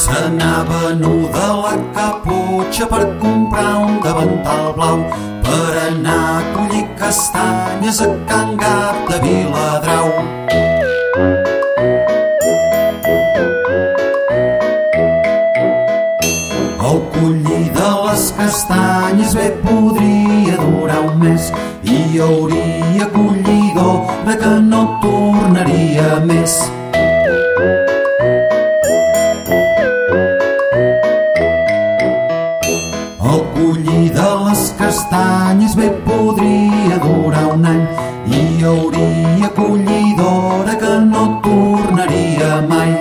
S'anava nuda la caputxa per comprar un davantal blau per anar a collir castanyes a Can Gat de Viladrau. El collir de les castanyes bé podria més i hauria collidor de que no tornaria més. El collir de les castanyes bé podria durar un any i hauria collidor de que no tornaria mai.